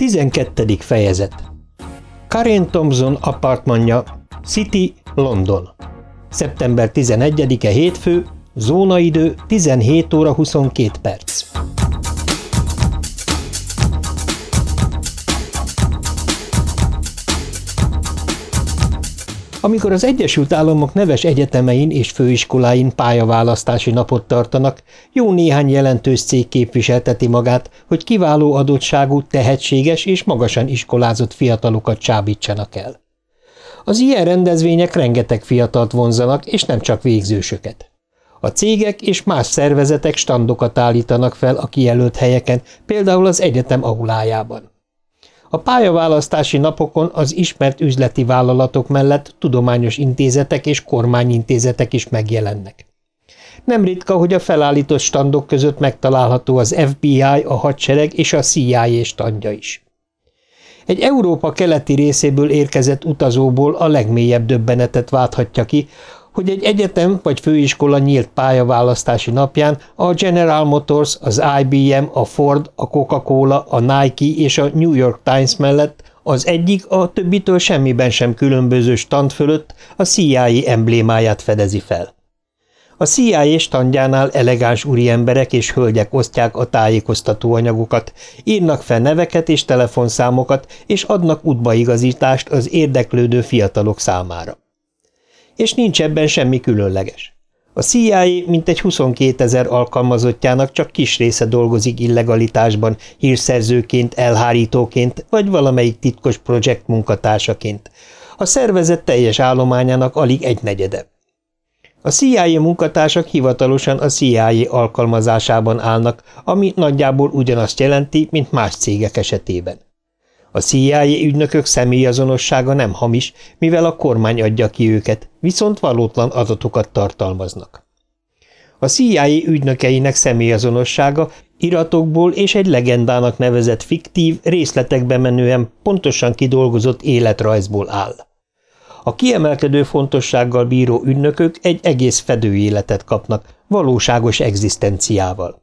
12. fejezet Karen Thompson apartmanja, City, London. Szeptember 11-e hétfő, zónaidő 17 óra 22 perc. Amikor az Egyesült Államok neves egyetemein és főiskoláin pályaválasztási napot tartanak, jó néhány jelentős cég képviselteti magát, hogy kiváló adottságú, tehetséges és magasan iskolázott fiatalokat csábítsanak el. Az ilyen rendezvények rengeteg fiatalt vonzanak, és nem csak végzősöket. A cégek és más szervezetek standokat állítanak fel a kijelölt helyeken, például az egyetem aulájában. A pályaválasztási napokon az ismert üzleti vállalatok mellett tudományos intézetek és kormányintézetek is megjelennek. Nem ritka, hogy a felállított standok között megtalálható az FBI, a hadsereg és a CIA standja is. Egy Európa keleti részéből érkezett utazóból a legmélyebb döbbenetet válthatja ki, hogy egy egyetem vagy főiskola nyílt pályaválasztási napján a General Motors, az IBM, a Ford, a Coca-Cola, a Nike és a New York Times mellett az egyik a többitől semmiben sem különböző stand fölött a CIA emblémáját fedezi fel. A CIA standjánál elegáns úriemberek és hölgyek osztják a tájékoztató anyagokat, írnak fel neveket és telefonszámokat, és adnak útbaigazítást az érdeklődő fiatalok számára és nincs ebben semmi különleges. A CIA mintegy 22 ezer alkalmazottjának csak kis része dolgozik illegalitásban, hírszerzőként, elhárítóként vagy valamelyik titkos projekt munkatársaként. A szervezet teljes állományának alig egy negyede. A CIA munkatársak hivatalosan a CIA alkalmazásában állnak, ami nagyjából ugyanazt jelenti, mint más cégek esetében. A CIA ügynökök személyazonossága nem hamis, mivel a kormány adja ki őket, viszont valótlan adatokat tartalmaznak. A CIA ügynökeinek személyazonossága iratokból és egy legendának nevezett fiktív, részletekbe menően pontosan kidolgozott életrajzból áll. A kiemelkedő fontossággal bíró ügynökök egy egész fedőéletet kapnak, valóságos egzisztenciával.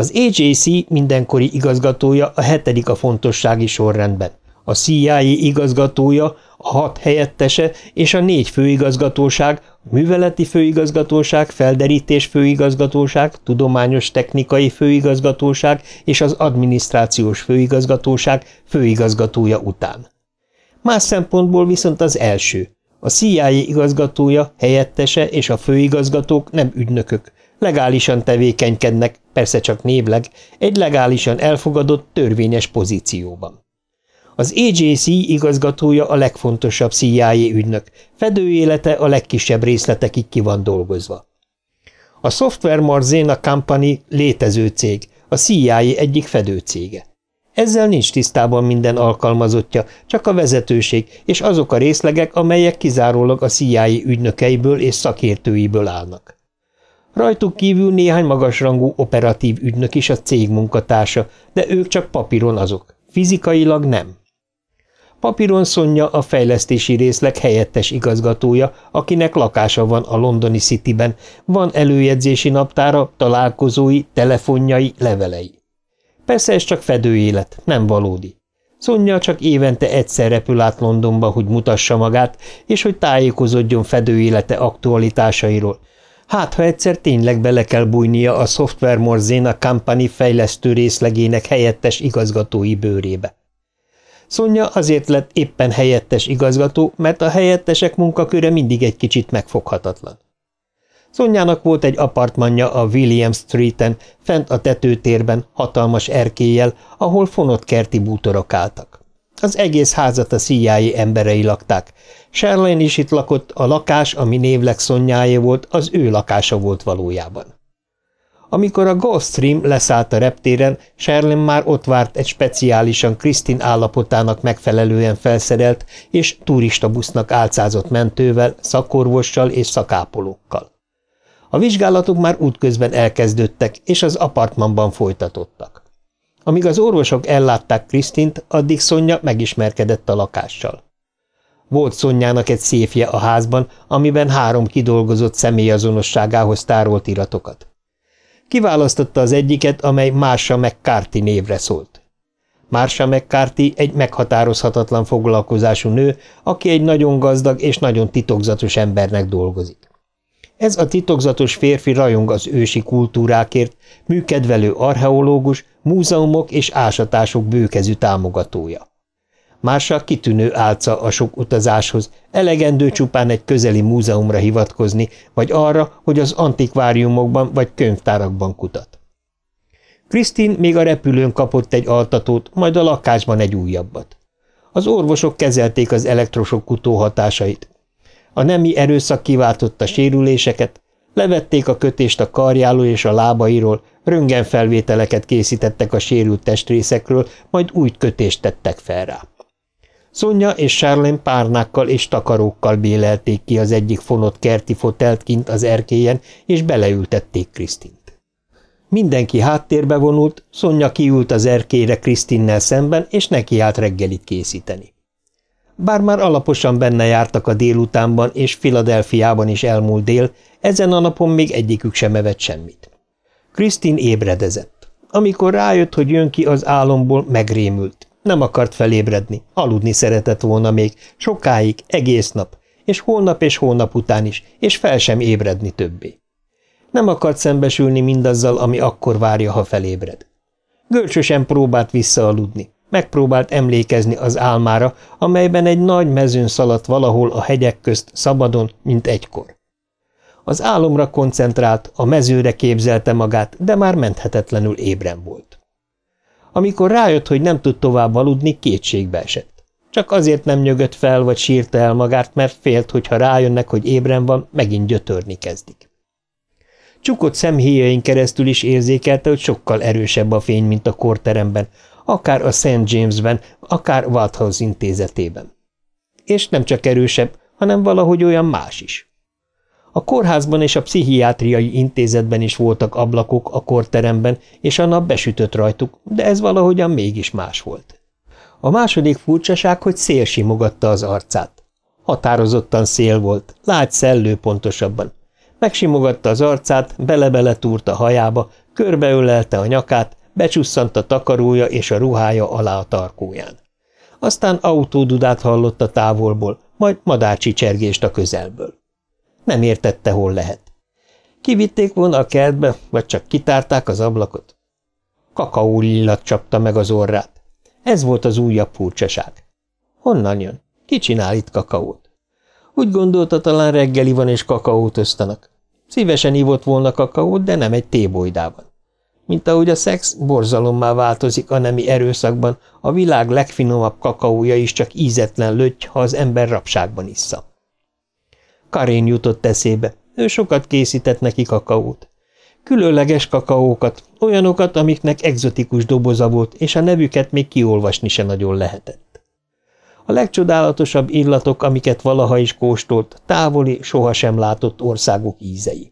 Az AJC mindenkori igazgatója a hetedik a fontossági sorrendben, a CIA igazgatója, a hat helyettese és a négy főigazgatóság, a műveleti főigazgatóság, felderítés főigazgatóság, tudományos technikai főigazgatóság és az adminisztrációs főigazgatóság főigazgatója után. Más szempontból viszont az első. A CIA igazgatója, helyettese és a főigazgatók nem ügynökök, legálisan tevékenykednek, persze csak névleg, egy legálisan elfogadott törvényes pozícióban. Az AJC igazgatója a legfontosabb CIA ügynök, fedőélete a legkisebb részletekig ki van dolgozva. A Software Marzena Company létező cég, a CIA egyik fedőcége. Ezzel nincs tisztában minden alkalmazottja, csak a vezetőség és azok a részlegek, amelyek kizárólag a CIA ügynökeiből és szakértőiből állnak. Rajtuk kívül néhány magasrangú operatív ügynök is a cég munkatársa, de ők csak papíron azok, fizikailag nem. Papíron Szonya a fejlesztési részleg helyettes igazgatója, akinek lakása van a londoni Cityben, van előjegyzési naptára, találkozói, telefonjai, levelei. Persze ez csak fedőélet, nem valódi. Szonya csak évente egyszer repül át Londonba, hogy mutassa magát, és hogy tájékozódjon fedőélete aktualitásairól, Hát, ha egyszer tényleg bele kell bújnia a Software Morzena Company fejlesztő részlegének helyettes igazgatói bőrébe. Szonya azért lett éppen helyettes igazgató, mert a helyettesek munkaköre mindig egy kicsit megfoghatatlan. Szonyának volt egy apartmanja a William Streeten, fent a tetőtérben, hatalmas erkélyel, ahol fonott kerti bútorok álltak. Az egész házat a CIA emberei lakták. Sherlane is itt lakott, a lakás, ami névleg szonyáé volt, az ő lakása volt valójában. Amikor a Gulfstream leszállt a reptéren, Sherlin már ott várt egy speciálisan Krisztin állapotának megfelelően felszerelt és turistabusznak álcázott mentővel, szakorvossal és szakápolókkal. A vizsgálatok már útközben elkezdődtek, és az apartmanban folytatottak. Amíg az orvosok ellátták Krisztint, addig Szonya megismerkedett a lakással. Volt Szonyának egy széfje a házban, amiben három kidolgozott személyazonosságához tárolt iratokat. Kiválasztotta az egyiket, amely Marsha McCarthy névre szólt. Marsha McCarthy egy meghatározhatatlan foglalkozású nő, aki egy nagyon gazdag és nagyon titokzatos embernek dolgozik. Ez a titokzatos férfi rajong az ősi kultúrákért, műkedvelő archeológus, múzeumok és ásatások bőkezű támogatója. Mársa kitűnő álca a sok utazáshoz, elegendő csupán egy közeli múzeumra hivatkozni, vagy arra, hogy az antikváriumokban vagy könyvtárakban kutat. Krisztin még a repülőn kapott egy altatót, majd a lakásban egy újabbat. Az orvosok kezelték az elektrosok kutóhatásait. A nemi erőszak kiváltotta sérüléseket, levették a kötést a karjáról és a lábairól, röngenfelvételeket készítettek a sérült testrészekről, majd új kötést tettek fel rá. Szonya és Charlene párnákkal és takarókkal bélelték ki az egyik fonott kerti fotelt kint az erkélyen, és beleültették Krisztint. Mindenki háttérbe vonult, Szonya kiült az erkélyre Krisztinnel szemben, és nekiállt reggelit készíteni. Bár már alaposan benne jártak a délutánban, és Filadelfiában is elmúlt dél, ezen a napon még egyikük sem evett semmit. Krisztin ébredezett. Amikor rájött, hogy jön ki az álomból, megrémült. Nem akart felébredni, aludni szeretett volna még, sokáig, egész nap, és holnap és holnap után is, és fel sem ébredni többé. Nem akart szembesülni mindazzal, ami akkor várja, ha felébred. Görcsösen próbált visszaaludni, megpróbált emlékezni az álmára, amelyben egy nagy mezőn szaladt valahol a hegyek közt szabadon, mint egykor. Az álomra koncentrált, a mezőre képzelte magát, de már menthetetlenül ébren volt. Amikor rájött, hogy nem tud tovább aludni, kétségbe esett. Csak azért nem nyögött fel, vagy sírta el magát, mert félt, hogy ha rájönnek, hogy ébren van, megint gyötörni kezdik. Csukott szemhéjain keresztül is érzékelte, hogy sokkal erősebb a fény, mint a korteremben, akár a St. Jamesben, akár Walthouse intézetében. És nem csak erősebb, hanem valahogy olyan más is. A kórházban és a pszichiátriai intézetben is voltak ablakok a korteremben, és a nap besütött rajtuk, de ez valahogyan mégis más volt. A második furcsaság, hogy szél simogatta az arcát. Határozottan szél volt, lágy szellő pontosabban. Megsimogatta az arcát, bele-bele túrt a hajába, körbeölelte a nyakát, becsusszant a takarója és a ruhája alá a tarkóján. Aztán autódudát hallott a távolból, majd madárcsicsergést a közelből. Nem értette, hol lehet. Kivitték volna a kertbe, vagy csak kitárták az ablakot? Kakaó lillat csapta meg az orrát. Ez volt az újabb furcsaság. Honnan jön? Ki csinál itt kakaót? Úgy gondolta, talán reggeli van és kakaót osztanak. Szívesen ivott volna kakaót, de nem egy tébolydában. Mint ahogy a szex borzalommá változik a nemi erőszakban, a világ legfinomabb kakaója is csak ízetlen löty, ha az ember rapságban issza. Karén jutott eszébe. Ő sokat készített neki kakaót. Különleges kakaókat, olyanokat, amiknek egzotikus doboza volt, és a nevüket még kiolvasni se nagyon lehetett. A legcsodálatosabb illatok, amiket valaha is kóstolt, távoli, sohasem látott országok ízei.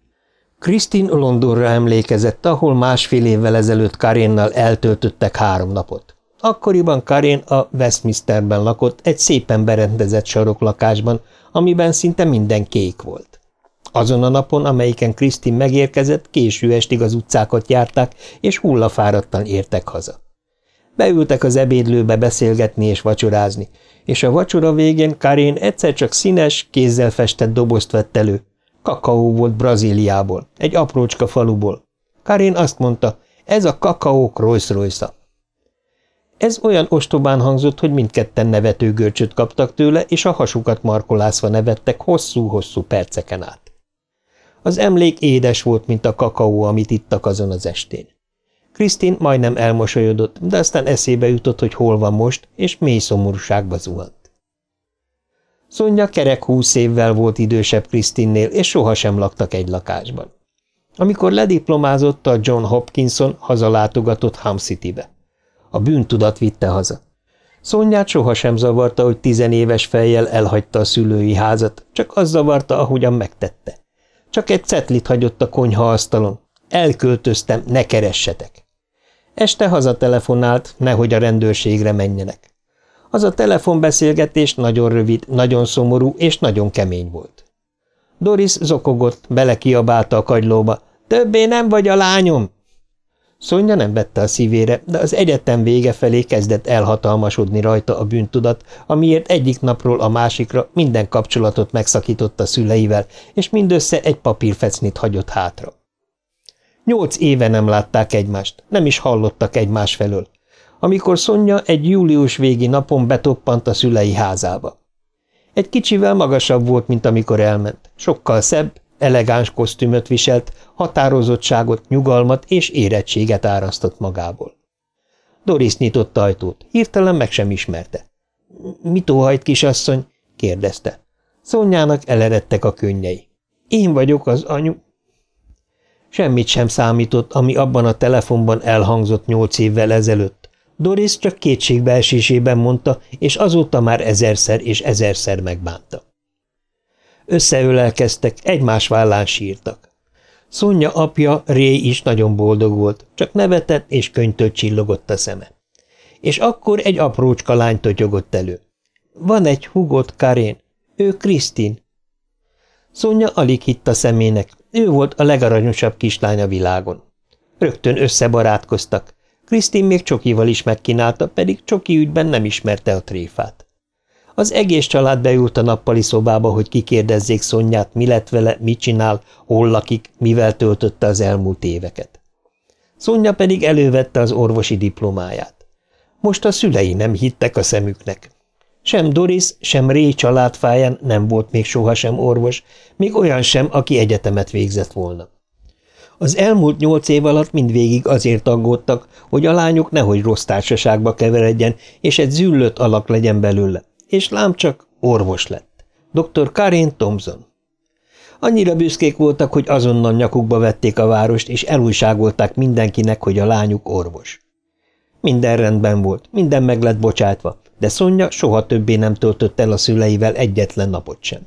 Krisztin Londonra emlékezett, ahol másfél évvel ezelőtt Karénnal eltöltöttek három napot. Akkoriban Karén a Westminsterben lakott egy szépen berendezett saroklakásban, amiben szinte minden kék volt. Azon a napon, amelyiken Krisztin megérkezett, késő estig az utcákat járták, és hullafáradtan értek haza. Beültek az ebédlőbe beszélgetni és vacsorázni, és a vacsora végén Karén egyszer csak színes, kézzel festett dobozt vett elő. Kakaó volt Brazíliából, egy aprócska faluból. Karén azt mondta, ez a kakaók Rolls royce ez olyan ostobán hangzott, hogy mindketten nevető görcsöt kaptak tőle, és a hasukat markolászva nevettek hosszú-hosszú perceken át. Az emlék édes volt, mint a kakaó, amit ittak azon az estén. Krisztin majdnem elmosolyodott, de aztán eszébe jutott, hogy hol van most, és mély szomorúságba zuhant. Szonya kerek húsz évvel volt idősebb Krisztinnél, és sohasem laktak egy lakásban. Amikor lediplomázott, a John Hopkinson hazalátogatott Ham City-be. A bűntudat vitte haza. Szonyát sohasem zavarta, hogy tizenéves fejjel elhagyta a szülői házat, csak az zavarta, ahogyan megtette. Csak egy cetlit hagyott a konyha asztalon. Elköltöztem, ne keressetek. Este hazatelefonált, nehogy a rendőrségre menjenek. Az a telefonbeszélgetés nagyon rövid, nagyon szomorú és nagyon kemény volt. Doris zokogott, belekiabálta a kagylóba. – Többé nem vagy a lányom! Szonya nem vette a szívére, de az egyetem vége felé kezdett elhatalmasodni rajta a bűntudat, amiért egyik napról a másikra minden kapcsolatot megszakította szüleivel, és mindössze egy papírfecnit hagyott hátra. Nyolc éve nem látták egymást, nem is hallottak egymás felől, amikor Szonya egy július végi napon betoppant a szülei házába. Egy kicsivel magasabb volt, mint amikor elment, sokkal szebb, elegáns kosztümöt viselt, határozottságot, nyugalmat és érettséget árasztott magából. Doris nyitott ajtót, hirtelen meg sem ismerte. – Mit óhajt, kisasszony? – kérdezte. Szonyának eleredtek a könnyei. – Én vagyok az anyu. Semmit sem számított, ami abban a telefonban elhangzott nyolc évvel ezelőtt. Doris csak kétségbeesésében mondta, és azóta már ezerszer és ezerszer megbánta. Összeölelkeztek, egymás vállán sírtak. Szonya apja, Ré is nagyon boldog volt, csak nevetett és könyvtől csillogott a szeme. És akkor egy aprócska lány totyogott elő. Van egy hugot, Karén. Ő Krisztin. Szonya alig hitt a szemének, ő volt a legaranyosabb kislány a világon. Rögtön összebarátkoztak. Krisztin még Csokival is megkínálta, pedig Csoki ügyben nem ismerte a tréfát. Az egész család beült a nappali szobába, hogy kikérdezzék Szonyát, mi lett vele, mit csinál, hol lakik, mivel töltötte az elmúlt éveket. Szonya pedig elővette az orvosi diplomáját. Most a szülei nem hittek a szemüknek. Sem Doris, sem Ré családfáján nem volt még sohasem orvos, még olyan sem, aki egyetemet végzett volna. Az elmúlt nyolc év alatt mindvégig azért aggódtak, hogy a lányok nehogy rossz társaságba keveredjen, és egy züllött alak legyen belőle, és lám csak orvos lett. Dr. Karin Thompson. Annyira büszkék voltak, hogy azonnal nyakukba vették a várost, és elújságolták mindenkinek, hogy a lányuk orvos. Minden rendben volt, minden meg lett bocsátva, de Szonya soha többé nem töltött el a szüleivel egyetlen napot sem.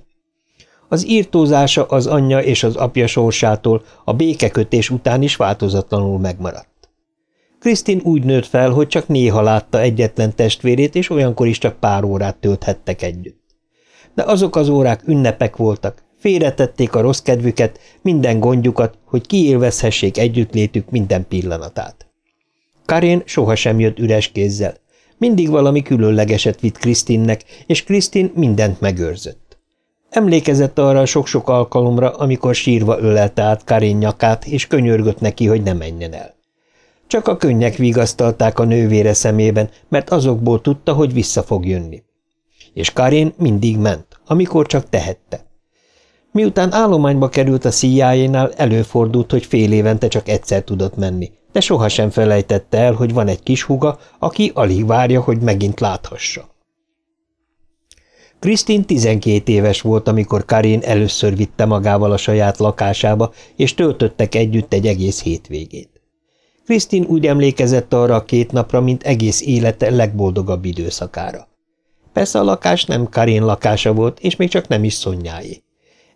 Az írtózása az anyja és az apja sorsától a békekötés után is változatlanul megmaradt. Krisztin úgy nőtt fel, hogy csak néha látta egyetlen testvérét, és olyankor is csak pár órát tölthettek együtt. De azok az órák ünnepek voltak, félretették a rossz kedvüket, minden gondjukat, hogy kiélvezhessék együttlétük minden pillanatát. Karén sohasem jött üres kézzel. Mindig valami különlegeset vitt Krisztinnek, és Krisztin mindent megőrzött. Emlékezett arra sok-sok alkalomra, amikor sírva ölelte át Karén nyakát, és könyörgött neki, hogy ne menjen el. Csak a könnyek vigasztalták a nővére szemében, mert azokból tudta, hogy vissza fog jönni. És Karin mindig ment, amikor csak tehette. Miután állományba került a szíjájénál, előfordult, hogy fél évente csak egyszer tudott menni, de sohasem felejtette el, hogy van egy kis huga, aki alig várja, hogy megint láthassa. Krisztin 12 éves volt, amikor Karin először vitte magával a saját lakásába, és töltöttek együtt egy egész hétvégét. Krisztin úgy emlékezett arra a két napra, mint egész élete legboldogabb időszakára. Persze a lakás nem Karin lakása volt, és még csak nem is szonyáé.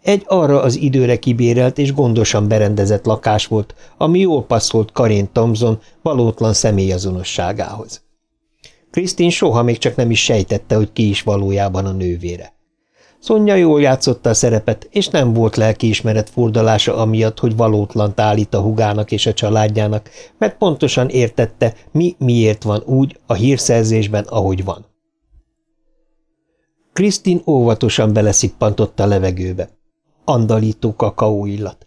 Egy arra az időre kibérelt és gondosan berendezett lakás volt, ami jól passzolt Karin Thompson valótlan személyazonosságához. Krisztin soha még csak nem is sejtette, hogy ki is valójában a nővére. Szonya jól játszotta a szerepet, és nem volt lelkiismeret fordalása amiatt, hogy valótlan állít a hugának és a családjának, mert pontosan értette, mi miért van úgy a hírszerzésben, ahogy van. Krisztin óvatosan beleszippantott a levegőbe. Andalító kakaó illat.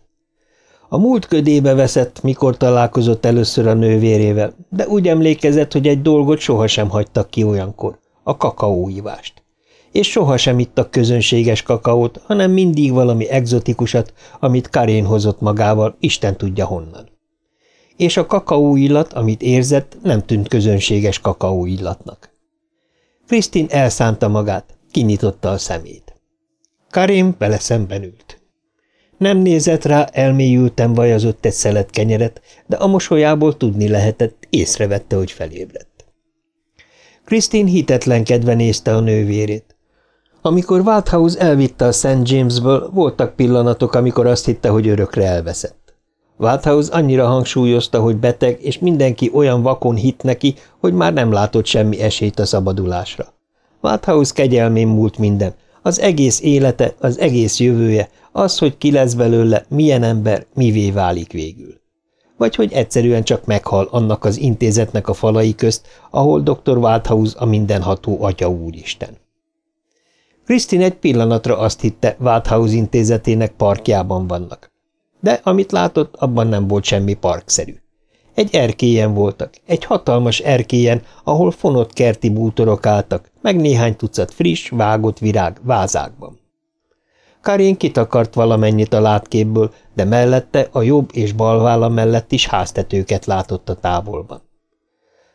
A múlt ködébe veszett, mikor találkozott először a nővérével, de úgy emlékezett, hogy egy dolgot sohasem hagytak ki olyankor, a kakaóívást és sohasem ittak közönséges kakaót, hanem mindig valami egzotikusat, amit Karén hozott magával, Isten tudja honnan. És a kakaó illat, amit érzett, nem tűnt közönséges kakaó illatnak. Krisztin elszánta magát, kinyitotta a szemét. Karim vele szemben ült. Nem nézett rá, elmélyülten vajazott egy szelet kenyeret, de a mosolyából tudni lehetett, észrevette, hogy felébredt. Krisztin hitetlenkedve nézte a nővérét. Amikor Walthouse elvitte a St. Jamesből, voltak pillanatok, amikor azt hitte, hogy örökre elveszett. Walthouse annyira hangsúlyozta, hogy beteg, és mindenki olyan vakon hit neki, hogy már nem látott semmi esélyt a szabadulásra. Walthouse kegyelmén múlt minden, az egész élete, az egész jövője, az, hogy ki lesz belőle, milyen ember, mivé válik végül. vagy hogy egyszerűen csak meghal annak az intézetnek a falai közt, ahol dr. Walthouse a mindenható atya úristen. Krisztin egy pillanatra azt hitte, Walthouse intézetének parkjában vannak. De amit látott, abban nem volt semmi parkszerű. Egy erkélyen voltak, egy hatalmas erkélyen, ahol fonott kerti bútorok álltak, meg néhány tucat friss, vágott virág vázákban. Karin kitakart valamennyit a látképből, de mellette a jobb és bal válla mellett is háztetőket látott a távolban.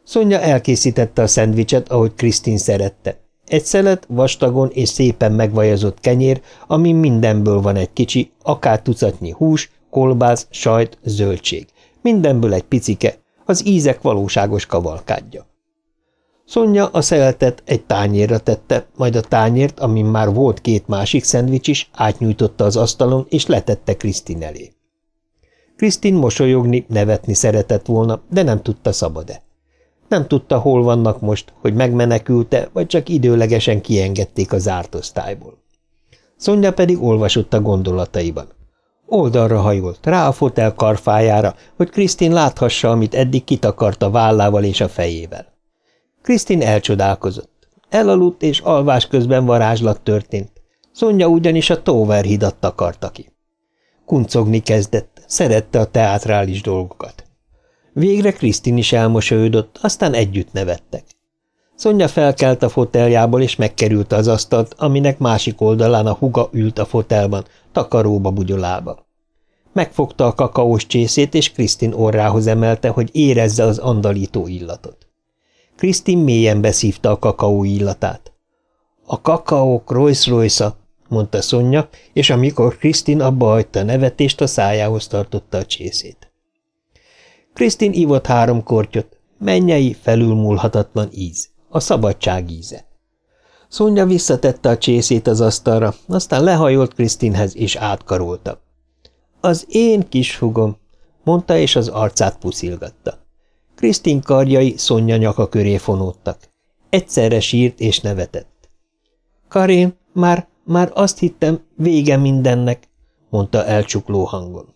Szonya elkészítette a szendvicset, ahogy Krisztin szerette. Egy szelet, vastagon és szépen megvajazott kenyér, amin mindenből van egy kicsi, akár tucatnyi hús, kolbász, sajt, zöldség. Mindenből egy picike, az ízek valóságos kavalkádja. Szonya a szeletet egy tányérra tette, majd a tányért, amin már volt két másik szendvics is, átnyújtotta az asztalon, és letette Krisztin elé. Krisztin mosolyogni, nevetni szeretett volna, de nem tudta szabad-e. Nem tudta, hol vannak most, hogy megmenekülte, vagy csak időlegesen kiengedték a zárt osztályból. Szonya pedig olvasott a gondolataiban. Oldalra hajolt, rá a fotel karfájára, hogy Krisztin láthassa, amit eddig kitakart a vállával és a fejével. Krisztin elcsodálkozott. Elaludt, és alvás közben varázslat történt. Szonya ugyanis a Tower hidat takarta ki. Kuncogni kezdett, szerette a teátrális dolgokat. Végre Krisztin is elmosolyodott, aztán együtt nevettek. Szonya felkelt a foteljából, és megkerülte az asztalt, aminek másik oldalán a huga ült a fotelban, takaróba bugyolába. Megfogta a kakaós csészét, és Krisztin orrához emelte, hogy érezze az andalító illatot. Krisztin mélyen beszívta a kakaó illatát. A kakaók Royce royce mondta Szonya, és amikor Krisztin abba hagyta a nevetést, a szájához tartotta a csészét. Krisztin ivott három kortyot, mennyei, felülmúlhatatlan íz, a szabadság íze. Szonya visszatette a csészét az asztalra, aztán lehajolt Krisztinhez és átkarolta. Az én kis hugom, mondta, és az arcát puszilgatta. Krisztin karjai Szonya nyaka köré fonódtak. Egyszerre sírt és nevetett. Karin, már, már azt hittem, vége mindennek, mondta elcsukló hangon.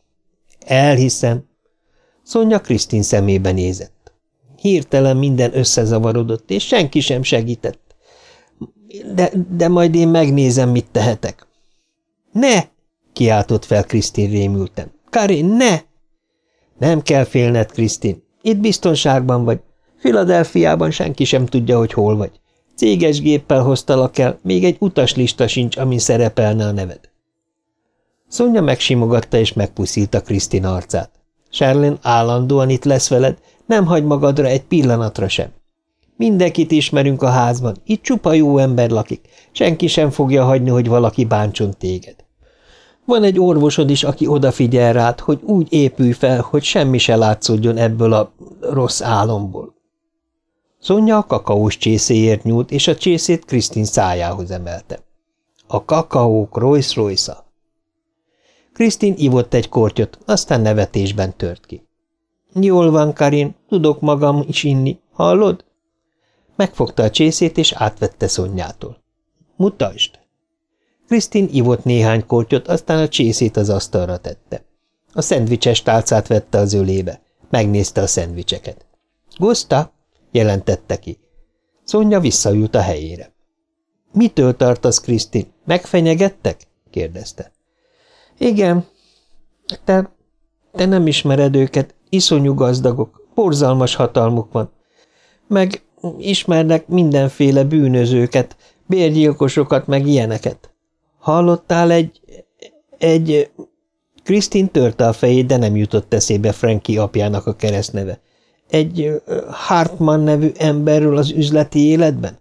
Elhiszem. Szonya Krisztin szemébe nézett. Hirtelen minden összezavarodott, és senki sem segített. De, de majd én megnézem, mit tehetek. Ne! kiáltott fel Krisztin rémülten. Karin, ne! Nem kell félned, Krisztin. Itt biztonságban vagy. Filadelfiában senki sem tudja, hogy hol vagy. Céges géppel hoztalak el, még egy utaslista sincs, amin szerepelne a neved. Szonya megsimogatta és megpuszítta Krisztin arcát. Sherlin állandóan itt lesz veled, nem hagy magadra egy pillanatra sem. Mindenkit ismerünk a házban, itt csupa jó ember lakik, senki sem fogja hagyni, hogy valaki bántson téged. Van egy orvosod is, aki odafigyel rád, hogy úgy épülj fel, hogy semmi se látszódjon ebből a rossz álomból. Szonya a kakaós csészéért nyúlt, és a csészét Krisztin szájához emelte. A kakaók Royce royce Krisztin ivott egy kortyot, aztán nevetésben tört ki. Jól van, Karin, tudok magam is inni, hallod? Megfogta a csészét, és átvette Szonyától. Mutasd! Krisztin ivott néhány kortyot, aztán a csészét az asztalra tette. A szendvicses tálcát vette az ölébe. Megnézte a szendvicseket. – Gusta! – jelentette ki. Szonya visszaült a helyére. – Mitől tartasz, Krisztin? Megfenyegettek? – kérdezte. – Igen. Te, te nem ismered őket, iszonyú gazdagok, borzalmas hatalmuk van. Meg ismernek mindenféle bűnözőket, bérgyilkosokat, meg ilyeneket. Hallottál egy... egy... Krisztin törte a fejét, de nem jutott eszébe Frankie apjának a keresztneve. Egy Hartman nevű emberről az üzleti életben?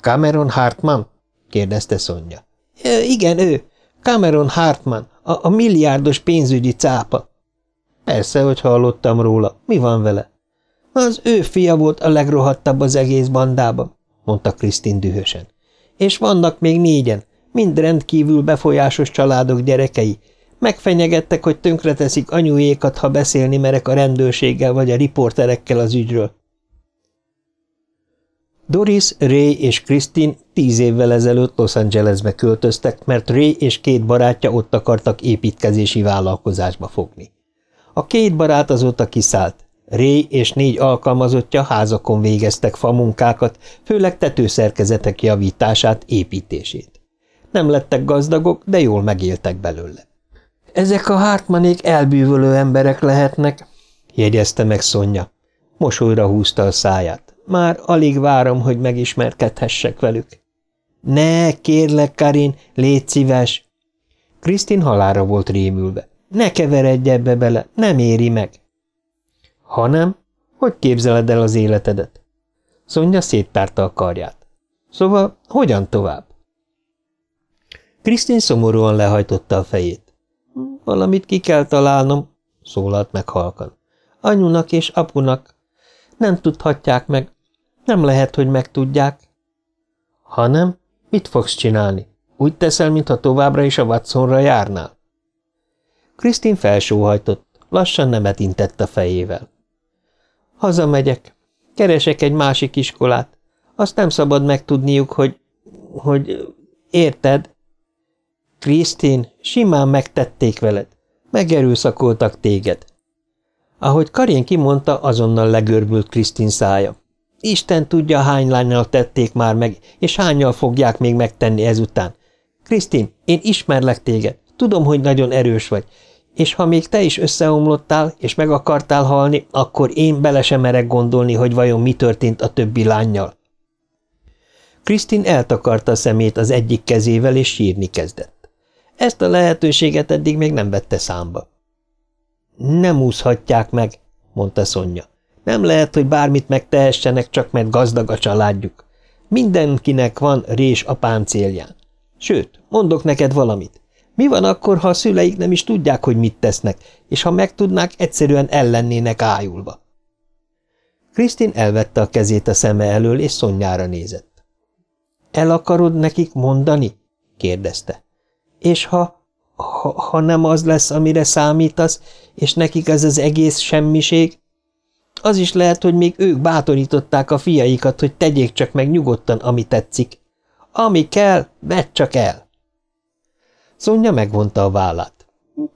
Cameron Hartman? kérdezte Sonja. Igen, ő. Cameron Hartman, a, a milliárdos pénzügyi cápa. Persze, hogy hallottam róla. Mi van vele? Az ő fia volt a legrohadtabb az egész bandában, mondta Krisztin dühösen. És vannak még négyen, mind rendkívül befolyásos családok gyerekei. Megfenyegettek, hogy tönkreteszik anyujékat, ha beszélni merek a rendőrséggel vagy a riporterekkel az ügyről. Doris, Ray és Christine tíz évvel ezelőtt Los Angelesbe költöztek, mert Ray és két barátja ott akartak építkezési vállalkozásba fogni. A két barát azóta kiszállt. Ré és négy alkalmazottja házakon végeztek famunkákat, főleg tetőszerkezetek javítását, építését. Nem lettek gazdagok, de jól megéltek belőle. Ezek a Hartmanék elbűvölő emberek lehetnek, jegyezte meg Szonya. Mosolyra húzta a száját. Már alig várom, hogy megismerkedhessek velük. Ne, kérlek, Karin, légy szíves! Krisztin halára volt rémülve. Ne keveredj ebbe bele, nem éri meg. Hanem, hogy képzeled el az életedet? Szonya széttárta a karját. Szóval, hogyan tovább? Krisztin szomorúan lehajtotta a fejét. Valamit ki kell találnom, szólalt meg halkan. Anyunak és apunak. Nem tudhatják meg. Nem lehet, hogy megtudják. Hanem, mit fogsz csinálni? Úgy teszel, mintha továbbra is a Watsonra járnál? Krisztin felsóhajtott, lassan nemet intett a fejével. Hazamegyek. Keresek egy másik iskolát. Azt nem szabad megtudniuk, hogy... hogy... érted? Krisztin, simán megtették veled. Megerőszakoltak téged. Ahogy Karin kimondta, azonnal legörbült Krisztin szája. Isten tudja, hány lányjal tették már meg, és hányal fogják még megtenni ezután. Krisztin, én ismerlek téged, tudom, hogy nagyon erős vagy, és ha még te is összeomlottál, és meg akartál halni, akkor én bele sem merek gondolni, hogy vajon mi történt a többi lányjal. Krisztin eltakarta a szemét az egyik kezével, és sírni kezdett. Ezt a lehetőséget eddig még nem vette számba. Nem úszhatják meg, mondta Szonya. Nem lehet, hogy bármit megtehessenek, csak mert gazdag a családjuk. Mindenkinek van rés a páncélján. Sőt, mondok neked valamit. Mi van akkor, ha a szüleik nem is tudják, hogy mit tesznek, és ha megtudnák, egyszerűen ellennének ájulva? Krisztin elvette a kezét a szeme elől, és Szonyára nézett. – El akarod nekik mondani? – kérdezte. – És ha, ha, ha nem az lesz, amire számítasz, és nekik ez az egész semmiség? Az is lehet, hogy még ők bátorították a fiaikat, hogy tegyék csak meg nyugodtan, ami tetszik. Ami kell, vedd csak el! Szonya megvonta a vállát.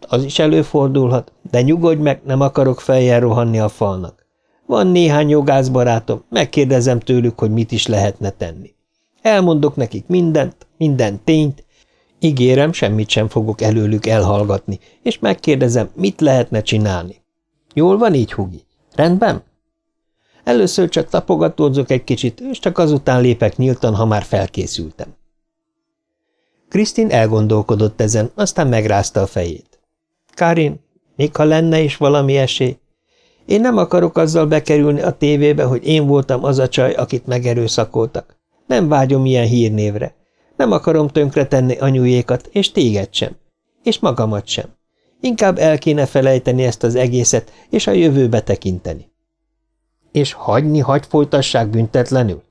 Az is előfordulhat, de nyugodj meg, nem akarok feljel rohanni a falnak. Van néhány jogászbarátom, megkérdezem tőlük, hogy mit is lehetne tenni. Elmondok nekik mindent, minden tényt, ígérem, semmit sem fogok előlük elhallgatni, és megkérdezem, mit lehetne csinálni. Jól van így, Hugi? Rendben? Először csak tapogatódzok egy kicsit, és csak azután lépek nyíltan, ha már felkészültem. Krisztin elgondolkodott ezen, aztán megrázta a fejét. Karin, még ha lenne is valami esély, én nem akarok azzal bekerülni a tévébe, hogy én voltam az a csaj, akit megerőszakoltak. Nem vágyom ilyen hírnévre. Nem akarom tönkretenni anyujékat, és téged sem. És magamat sem. Inkább el kéne felejteni ezt az egészet, és a jövőbe tekinteni. És hagyni, hagy folytassák büntetlenül?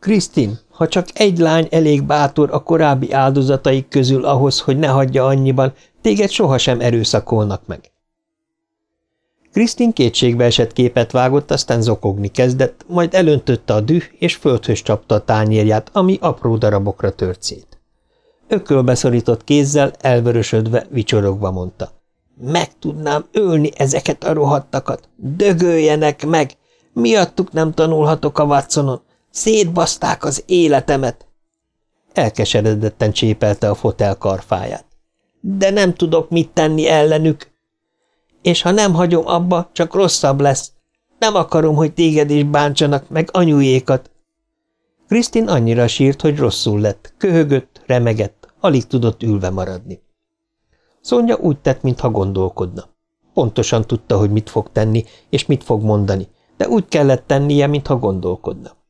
Krisztin, ha csak egy lány elég bátor a korábbi áldozataik közül ahhoz, hogy ne hagyja annyiban, téged sohasem erőszakolnak meg. Krisztin kétségbe esett képet vágott, aztán zokogni kezdett, majd elöntötte a düh, és földhöz csapta a tányérját, ami apró darabokra tört szét. Ökölbeszorított kézzel, elvörösödve, vicsorogva mondta. Meg tudnám ölni ezeket a rohadtakat! Dögöljenek meg! Miattuk nem tanulhatok a Watsonon! Szétbaszták az életemet! Elkeseredetten csépelte a fotel karfáját. De nem tudok mit tenni ellenük. És ha nem hagyom abba, csak rosszabb lesz. Nem akarom, hogy téged is bántsanak, meg anyujékat. Krisztin annyira sírt, hogy rosszul lett, köhögött, remegett, alig tudott ülve maradni. Szonya úgy tett, mintha gondolkodna. Pontosan tudta, hogy mit fog tenni, és mit fog mondani, de úgy kellett tennie, mintha gondolkodna.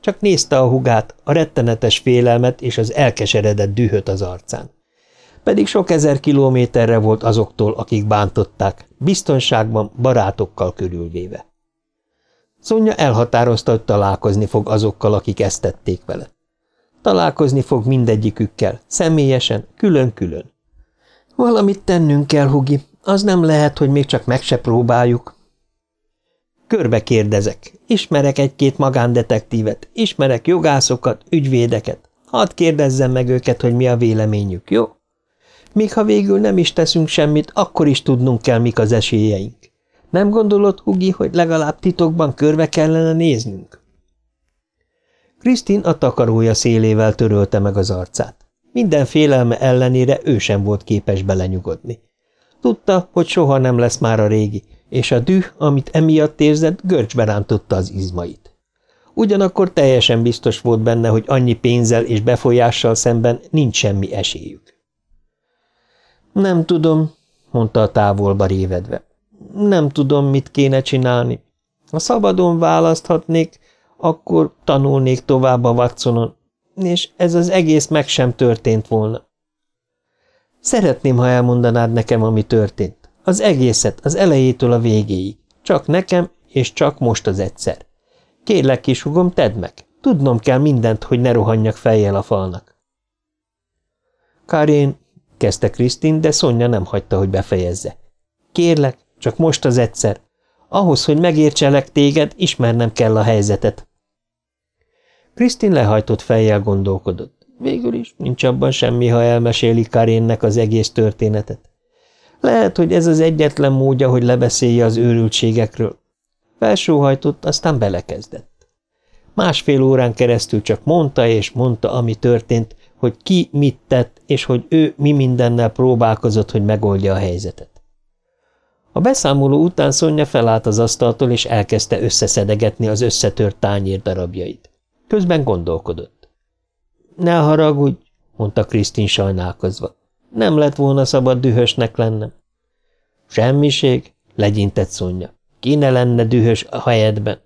Csak nézte a hugát, a rettenetes félelmet és az elkeseredett dühöt az arcán. Pedig sok ezer kilométerre volt azoktól, akik bántották, biztonságban, barátokkal körülvéve. Szonya elhatározta, hogy találkozni fog azokkal, akik ezt tették vele. Találkozni fog mindegyikükkel, személyesen, külön-külön. Valamit tennünk kell, Hugi, az nem lehet, hogy még csak meg se próbáljuk, Körbe kérdezek. Ismerek egy-két magándetektívet, ismerek jogászokat, ügyvédeket. Hadd kérdezzem meg őket, hogy mi a véleményük, jó? Míg ha végül nem is teszünk semmit, akkor is tudnunk kell, mik az esélyeink. Nem gondolod, Hugi, hogy legalább titokban körbe kellene néznünk? Krisztin a takarója szélével törölte meg az arcát. Minden félelme ellenére ő sem volt képes belenyugodni. Tudta, hogy soha nem lesz már a régi, és a düh, amit emiatt érzett, görcsbe rántotta az izmait. Ugyanakkor teljesen biztos volt benne, hogy annyi pénzzel és befolyással szemben nincs semmi esélyük. Nem tudom, mondta a távolba révedve. Nem tudom, mit kéne csinálni. Ha szabadon választhatnék, akkor tanulnék tovább a Watsonon, és ez az egész meg sem történt volna. Szeretném, ha elmondanád nekem, ami történt. Az egészet, az elejétől a végéig. Csak nekem, és csak most az egyszer. Kérlek, kisugom, tedd meg. Tudnom kell mindent, hogy ne rohanjak fejjel a falnak. Karin, kezdte Krisztin, de Szonya nem hagyta, hogy befejezze. Kérlek, csak most az egyszer. Ahhoz, hogy megértselek téged, ismernem kell a helyzetet. Krisztin lehajtott fejjel gondolkodott. Végül is nincs abban semmi, ha elmeséli Karénnek az egész történetet. Lehet, hogy ez az egyetlen módja, hogy lebeszélje az őrültségekről. Felsóhajtott, aztán belekezdett. Másfél órán keresztül csak mondta és mondta, ami történt, hogy ki mit tett, és hogy ő mi mindennel próbálkozott, hogy megoldja a helyzetet. A beszámoló után Szonya felállt az asztaltól, és elkezdte összeszedegetni az összetört tányér darabjait. Közben gondolkodott. – Ne haragudj, mondta Krisztin sajnálkozva. Nem lett volna szabad dühösnek lennem. – Semmiség, legyintett Szonya. Ki ne lenne dühös a helyedben?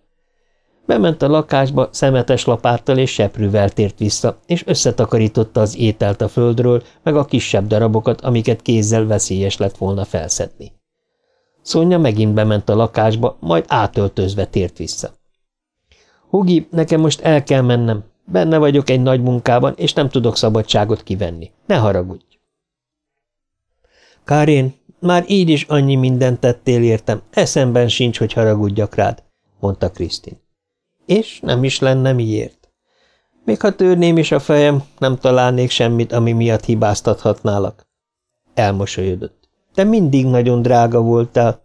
Bement a lakásba, szemetes lapáttal és seprűvel tért vissza, és összetakarította az ételt a földről, meg a kisebb darabokat, amiket kézzel veszélyes lett volna felszedni. Szonya megint bement a lakásba, majd átöltözve tért vissza. Hugi, nekem most el kell mennem. Benne vagyok egy nagy munkában, és nem tudok szabadságot kivenni. Ne haragudj. Kárén, már így is annyi mindent tettél értem, eszemben sincs, hogy haragudjak rád, mondta Krisztin. És nem is lenne miért. Még ha törném is a fejem, nem találnék semmit, ami miatt hibáztathatnálak. Elmosolyodott. Te mindig nagyon drága voltál.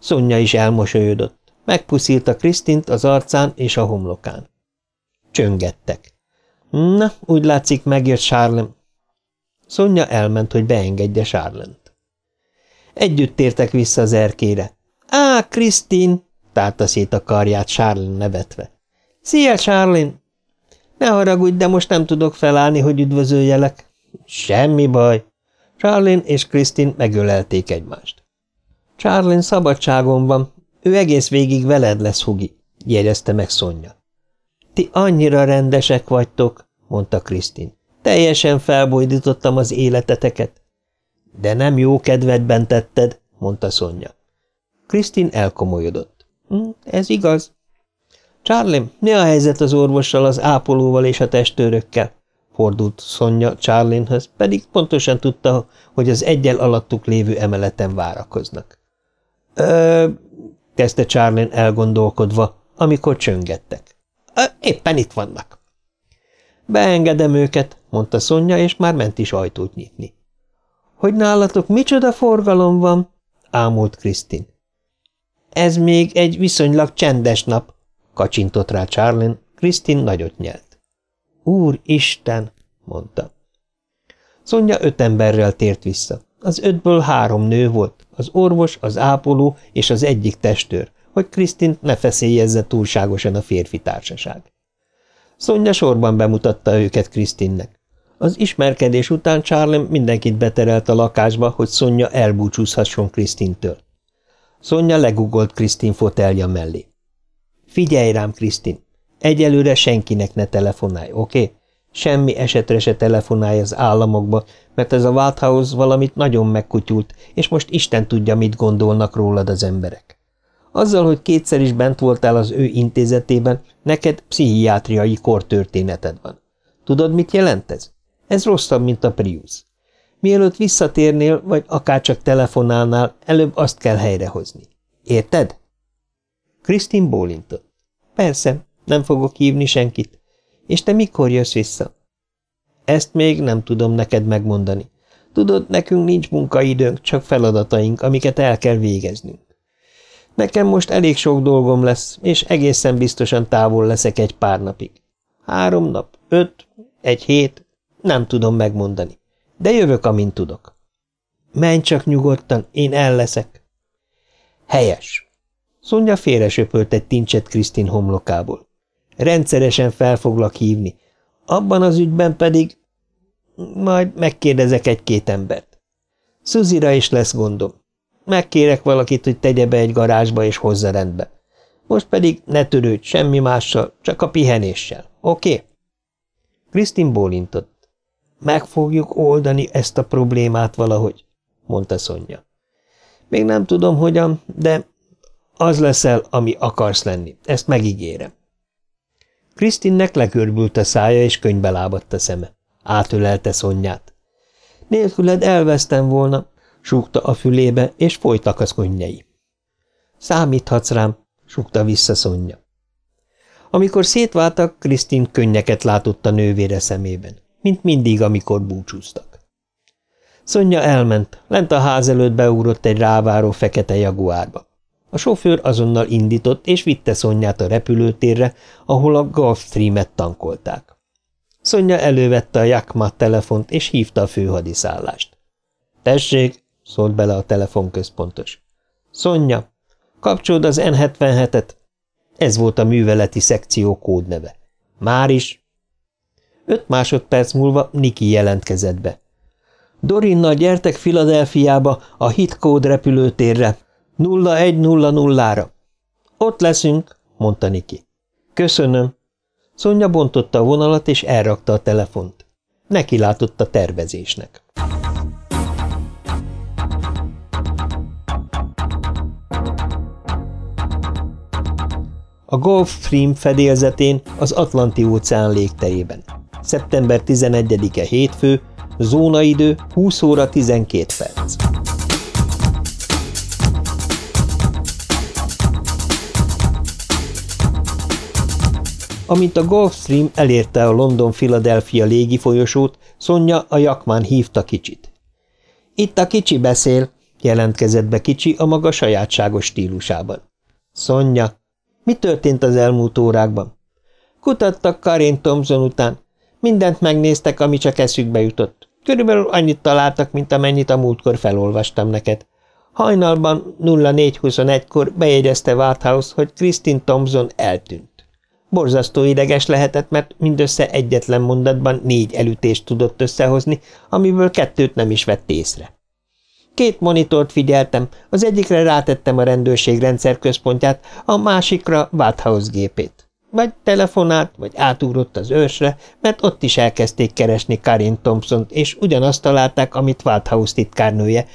Szonya is elmosolyodott. Megpuszílta Krisztint az arcán és a homlokán. Csöngettek. Na, úgy látszik, megjött Sárlem. Szonya elment, hogy beengedje Sárlent. Együtt tértek vissza az erkére. Á, Krisztin! tárta szét a karját Sárlin nevetve. Szia, Sárlin! Ne haragudj, de most nem tudok felállni, hogy üdvözöljelek. Semmi baj. Charlin és Krisztin megölelték egymást. Charlin szabadságon van, ő egész végig veled lesz, Hugi, jegyezte meg Szonya. Ti annyira rendesek vagytok, mondta Krisztin. Teljesen felbojdítottam az életeteket. De nem jó kedvedben tetted, mondta Szonya. Krisztin elkomolyodott. Hm, ez igaz. Charlie, mi a helyzet az orvossal, az ápolóval és a testőrökkel? fordult Szonya Charlinhez, pedig pontosan tudta, hogy az egyel alattuk lévő emeleten várakoznak. Ö, kezdte Charlin elgondolkodva, amikor csöngettek. Éppen itt vannak. Beengedem őket, mondta Szonya, és már ment is ajtót nyitni. Hogy nálatok micsoda forgalom van? ámult Krisztin. Ez még egy viszonylag csendes nap, kacsintott rá Charlin, Krisztin nagyot nyelt. Úr Isten, mondta. Szonya öt emberrel tért vissza. Az ötből három nő volt, az orvos, az ápoló és az egyik testőr, hogy Krisztint ne feszélyezze túlságosan a férfi társaság. Szonya sorban bemutatta őket Krisztinnek. Az ismerkedés után Charlem mindenkit beterelt a lakásba, hogy Szonya elbúcsúzhasson Krisztintől. Szonya legugolt Krisztin fotelja mellé. Figyelj rám, Krisztin! Egyelőre senkinek ne telefonálj, oké? Okay? Semmi esetre se telefonálj az államokba, mert ez a Walthouse valamit nagyon megkutyult, és most Isten tudja, mit gondolnak rólad az emberek. Azzal, hogy kétszer is bent voltál az ő intézetében, neked pszichiátriai kortörténeted van. Tudod, mit jelent ez? Ez rosszabb, mint a Prius. Mielőtt visszatérnél, vagy akárcsak telefonálnál, előbb azt kell helyrehozni. Érted? Krisztin bólintott. Persze, nem fogok hívni senkit. És te mikor jössz vissza? Ezt még nem tudom neked megmondani. Tudod, nekünk nincs munkaidőnk, csak feladataink, amiket el kell végeznünk. Nekem most elég sok dolgom lesz, és egészen biztosan távol leszek egy pár napig. Három nap, öt, egy hét, nem tudom megmondani. De jövök, amint tudok. Menj csak nyugodtan, én el leszek. Helyes. Szonya félresöpölt egy tincset Krisztin homlokából. Rendszeresen fel foglak hívni. Abban az ügyben pedig... Majd megkérdezek egy-két embert. Szuzira is lesz gondom. Megkérek valakit, hogy tegye be egy garázsba és hozza rendbe. Most pedig ne törődj semmi mással, csak a pihenéssel, oké? Okay? Krisztin bólintott. Meg fogjuk oldani ezt a problémát valahogy, mondta Szonya. Még nem tudom hogyan, de az leszel, ami akarsz lenni, ezt megígérem. Krisztinnek lekörbült a szája, és könyvbe lábadt a szeme. Átölelte Szonyát. Nélküled elvesztem volna, súgta a fülébe, és folytak az könnyei. Számíthatsz rám, súgta vissza Szonya. Amikor szétváltak, Krisztin könnyeket látott a nővére szemében, mint mindig, amikor búcsúztak. Szonya elment, lent a ház előtt beugrott egy ráváró fekete jaguárba. A sofőr azonnal indított, és vitte Szonyát a repülőtérre, ahol a Gulfstream-et tankolták. Szonya elővette a Jakma telefont, és hívta a főhadiszállást. – Tessék! – szólt bele a telefonközpontos. – Szonya! Kapcsold az N77-et! Ez volt a műveleti szekció kódneve. Már is. Öt másodperc múlva Niki jelentkezett be. Dorinnal gyertek Filadelfiába, a Hitcode repülőtérre, 0100-ra. Ott leszünk, mondta Niki. Köszönöm. Szonya bontotta a vonalat, és elrakta a telefont. Neki látott a tervezésnek. A Gulf Stream fedélzetén az Atlanti-óceán légterében. Szeptember 11-e hétfő, zónaidő 20 óra 12 perc. Amint a Gulfstream elérte a London-Philadelphia légifolyosót, Szonya a jakmán hívta kicsit. – Itt a kicsi beszél – jelentkezett be kicsi a maga sajátságos stílusában. – Szonya, mi történt az elmúlt órákban? Kutattak Karin Thompson után. Mindent megnéztek, ami csak eszükbe jutott. Körülbelül annyit találtak, mint amennyit a múltkor felolvastam neked. Hajnalban 0421-kor bejegyezte Warthouse, hogy Kristin Thompson eltűnt. Borzasztó ideges lehetett, mert mindössze egyetlen mondatban négy elütést tudott összehozni, amiből kettőt nem is vett észre. Két monitort figyeltem, az egyikre rátettem a rendőrség rendszerközpontját, a másikra Wathouse gépét. Vagy telefonált, vagy átugrott az ősre, mert ott is elkezdték keresni Karin thompson és ugyanazt találták, amit Wathouse titkárnője,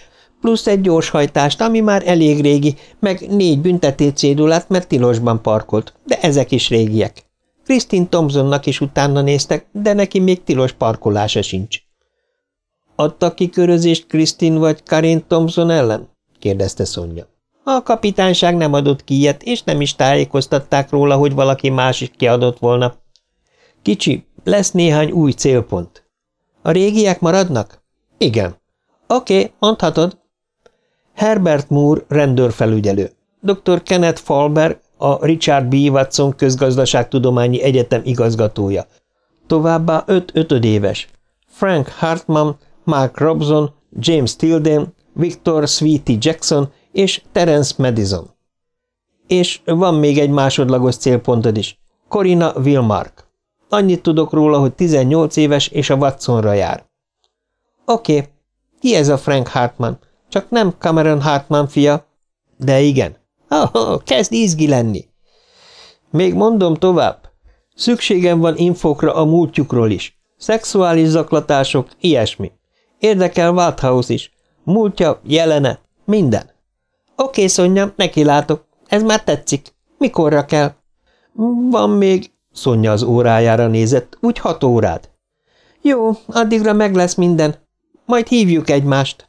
plusz egy gyorshajtást, ami már elég régi, meg négy büntetétcédulát, mert tilosban parkolt, de ezek is régiek. Kristin Thompsonnak is utána néztek, de neki még tilos parkolása sincs. Adta kikörözést Kristin vagy Karin Thompson ellen? kérdezte Szonya. A kapitányság nem adott ki ilyet, és nem is tájékoztatták róla, hogy valaki más is kiadott volna. Kicsi, lesz néhány új célpont. A régiek maradnak? Igen. Oké, okay, mondhatod. Herbert Moore, rendőrfelügyelő. Dr. Kenneth Falber, a Richard B. Watson közgazdaságtudományi egyetem igazgatója. Továbbá öt ötödéves. Frank Hartman, Mark Robson, James Tilden, Victor Sweetie Jackson és Terence Madison. És van még egy másodlagos célpontod is, Corina Wilmark. Annyit tudok róla, hogy 18 éves és a Watsonra jár. Oké, okay. ki ez a Frank Hartman? Csak nem Cameron Hartman fia? De igen. Oh, kezd izgi lenni. Még mondom tovább. Szükségem van infokra a múltjukról is. Szexuális zaklatások, ilyesmi. Érdekel Walthouse is. Múltja, jelene, minden. Oké, Szonya, neki látok. Ez már tetszik. Mikorra kell? Van még, Szonya az órájára nézett, úgy hat órád. Jó, addigra meg lesz minden. Majd hívjuk egymást.